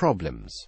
problems.